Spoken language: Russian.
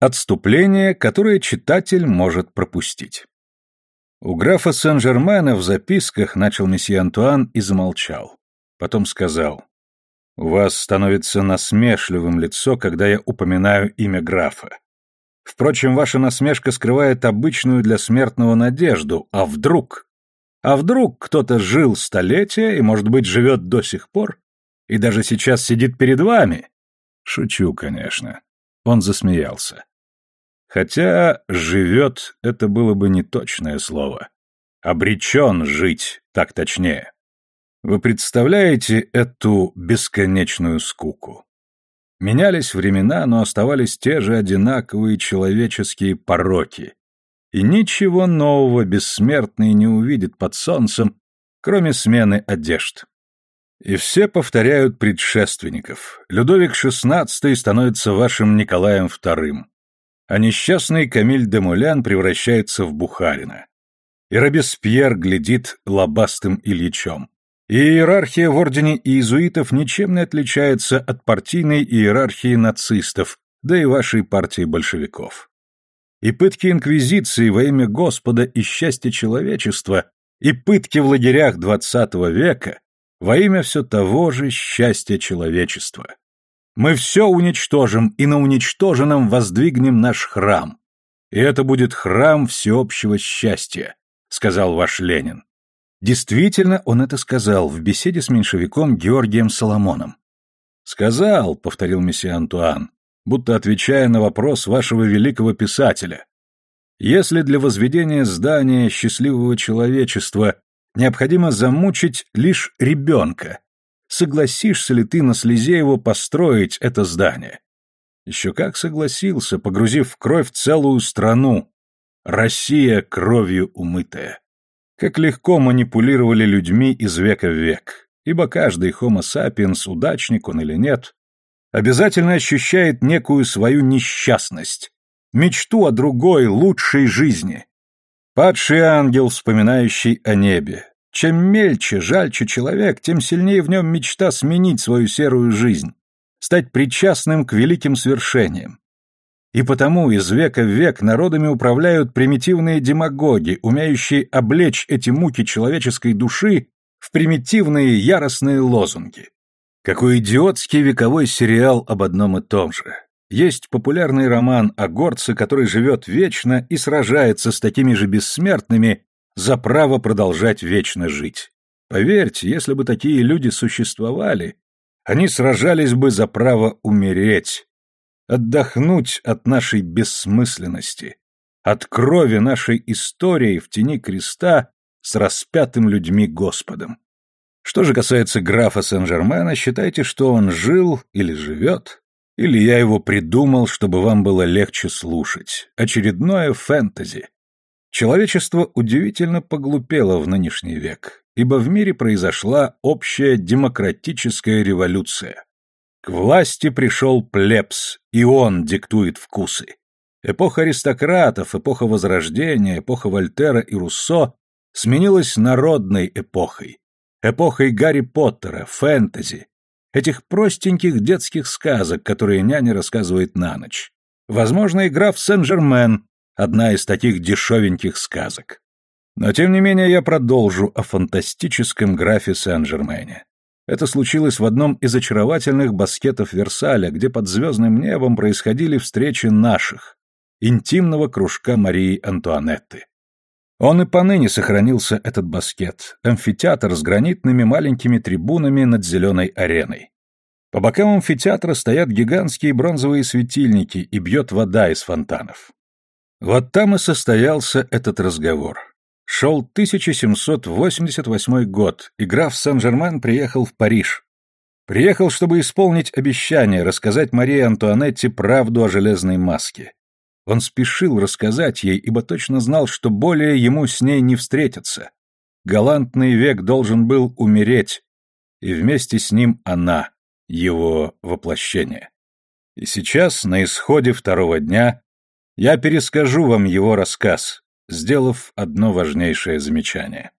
Отступление, которое читатель может пропустить. У графа Сен-Жермена в записках начал месье Антуан и замолчал. Потом сказал, «У вас становится насмешливым лицо, когда я упоминаю имя графа. Впрочем, ваша насмешка скрывает обычную для смертного надежду, а вдруг? А вдруг кто-то жил столетия и, может быть, живет до сих пор? И даже сейчас сидит перед вами?» Шучу, конечно. Он засмеялся. Хотя «живет» — это было бы неточное слово. Обречен жить, так точнее. Вы представляете эту бесконечную скуку? Менялись времена, но оставались те же одинаковые человеческие пороки. И ничего нового бессмертный не увидит под солнцем, кроме смены одежд. И все повторяют предшественников. Людовик XVI становится вашим Николаем II а несчастный Камиль де Мулян превращается в Бухарина. И Робеспьер глядит лобастым Ильичом. И иерархия в ордене иезуитов ничем не отличается от партийной иерархии нацистов, да и вашей партии большевиков. И пытки инквизиции во имя Господа и счастья человечества, и пытки в лагерях XX века во имя все того же счастья человечества. Мы все уничтожим, и на уничтоженном воздвигнем наш храм. И это будет храм всеобщего счастья, сказал ваш Ленин. Действительно, он это сказал в беседе с меньшевиком Георгием Соломоном. «Сказал», — повторил месье Антуан, будто отвечая на вопрос вашего великого писателя. «Если для возведения здания счастливого человечества необходимо замучить лишь ребенка, согласишься ли ты на слезе его построить это здание. Еще как согласился, погрузив в кровь целую страну. Россия кровью умытая. Как легко манипулировали людьми из века в век, ибо каждый homo sapiens, удачник он или нет, обязательно ощущает некую свою несчастность, мечту о другой, лучшей жизни. Падший ангел, вспоминающий о небе, чем мельче, жальче человек, тем сильнее в нем мечта сменить свою серую жизнь, стать причастным к великим свершениям. И потому из века в век народами управляют примитивные демагоги, умеющие облечь эти муки человеческой души в примитивные яростные лозунги. Какой идиотский вековой сериал об одном и том же. Есть популярный роман о горце, который живет вечно и сражается с такими же бессмертными, за право продолжать вечно жить. Поверьте, если бы такие люди существовали, они сражались бы за право умереть, отдохнуть от нашей бессмысленности, от крови нашей истории в тени креста с распятым людьми Господом. Что же касается графа Сен-Жермена, считайте, что он жил или живет, или я его придумал, чтобы вам было легче слушать. Очередное фэнтези. Человечество удивительно поглупело в нынешний век, ибо в мире произошла общая демократическая революция. К власти пришел плебс, и он диктует вкусы. Эпоха аристократов, эпоха Возрождения, эпоха Вольтера и Руссо сменилась народной эпохой, эпохой Гарри Поттера, фэнтези, этих простеньких детских сказок, которые няня рассказывает на ночь. Возможно, и граф Сен-Жермен одна из таких дешевеньких сказок. Но тем не менее я продолжу о фантастическом графе Сен-Жермене. Это случилось в одном из очаровательных баскетов Версаля, где под звездным небом происходили встречи наших, интимного кружка Марии Антуанетты. Он и поныне сохранился, этот баскет, амфитеатр с гранитными маленькими трибунами над зеленой ареной. По бокам амфитеатра стоят гигантские бронзовые светильники и бьет вода из фонтанов. Вот там и состоялся этот разговор. Шел 1788 год, и граф Сен-Жермен приехал в Париж. Приехал, чтобы исполнить обещание рассказать Марии Антуанетте правду о железной маске. Он спешил рассказать ей, ибо точно знал, что более ему с ней не встретиться. Галантный век должен был умереть, и вместе с ним она, его воплощение. И сейчас, на исходе второго дня, я перескажу вам его рассказ, сделав одно важнейшее замечание.